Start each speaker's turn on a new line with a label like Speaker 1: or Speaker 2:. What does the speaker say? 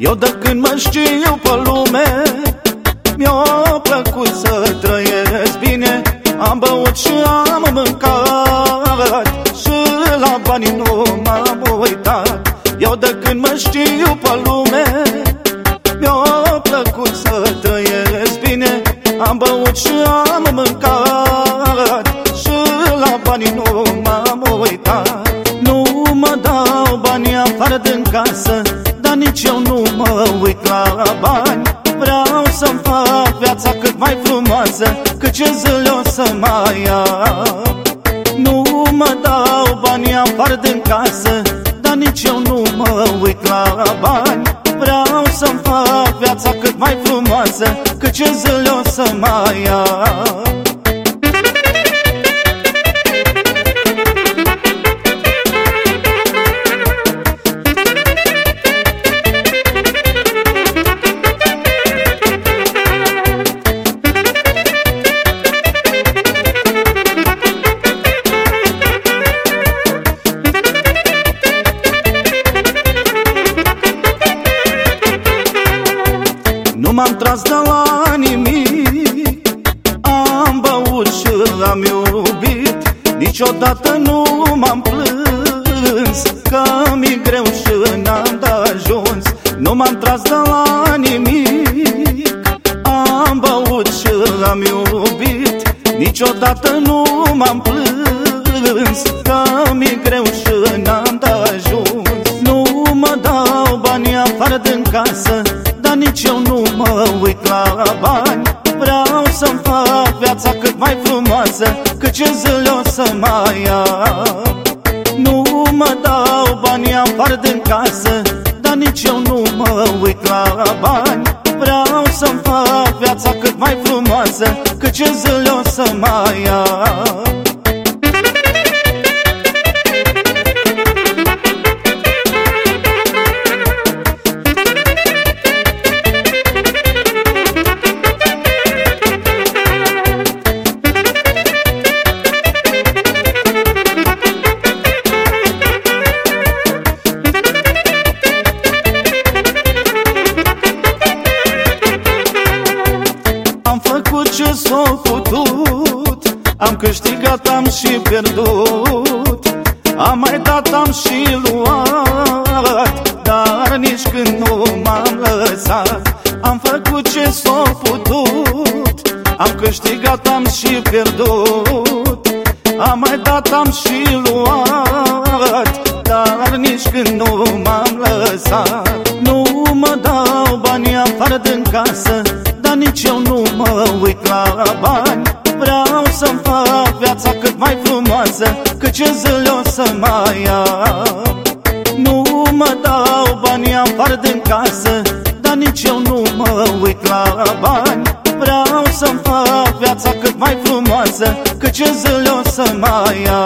Speaker 1: Eu de când mă știu pe lume Mi-a plăcut să trăiesc bine. Am băut și am mâncat Și la banii nu m-am uitat. Eu de când mă știu pe lume Mi-a plăcut să trăiesc bine. Am băut și am mâncat Și la banii nu m-am uitat. Nu mă dau banii afară din casă mai frumoasă Cât ce zile o să mai ia Nu mă dau bani afară din casă Dar nici eu nu mă uit la bani. Vreau să-mi fac viața cât mai frumoasă Cât ce zile o să mai ia m-am tras de la nimic. Am băut și am iubit Niciodată nu m-am plâns. Că mi-e greu și n-am de ajuns Nu m-am tras de la nimic. Am băut și am iubit Niciodată nu m-am plâns. Că mi-e greu și n-am de ajuns. Nu mă dau bani afară din casă dar nici eu nu mă uit la bani. Vreau să-mi fac viața cât mai frumoasă Cât ce zile o să mai ia Nu mă dau bani afară din casă Dar nici eu nu mă uit la bani. Vreau să-mi fac viața cât mai frumoasă Cât ce zile o să mai ia Am făcut ce s-a putut. Am câștigat, am și pierdut. Am mai dat, am și luat Dar nici când nu m-am lăsat. Am făcut ce s-a putut. Am câștigat, am și pierdut. Am mai dat, am și luat Dar nici când nu m-am lăsat. Nu mă dau banii afară din casă bani. Vreau să-mi fac viața cât mai frumoasă Cât ce zile o să mai ia Nu mă dau banii afară din casă Dar nici eu nu mă uit la bani. Vreau să-mi fac viața cât mai frumoasă Cât ce zile o să mai ia